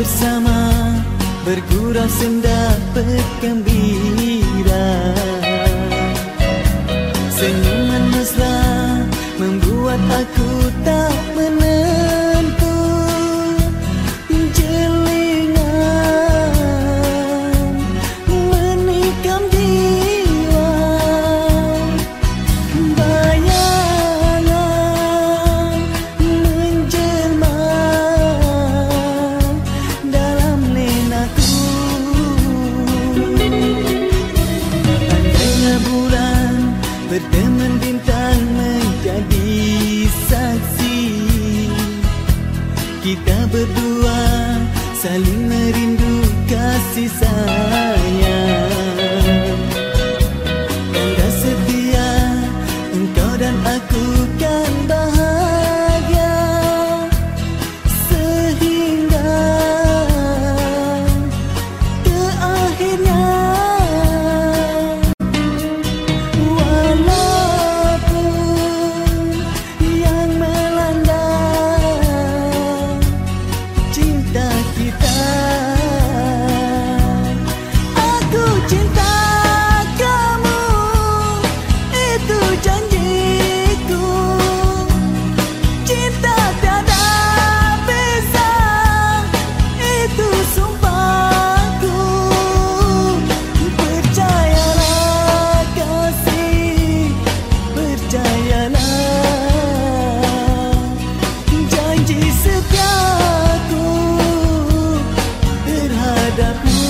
bersama bergurau senda bergembira. kita berdua saling merindu kasih sayang. padamu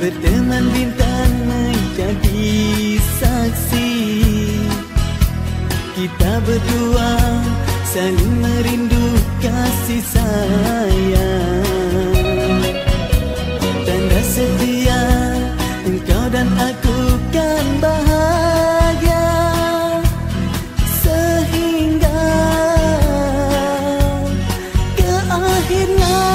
Berteman bintang menjadi saksi. Kita berdua saling merindu kasih sayang. Tanda setia engkau dan aku kan bahagia. Sehingga ke akhirnya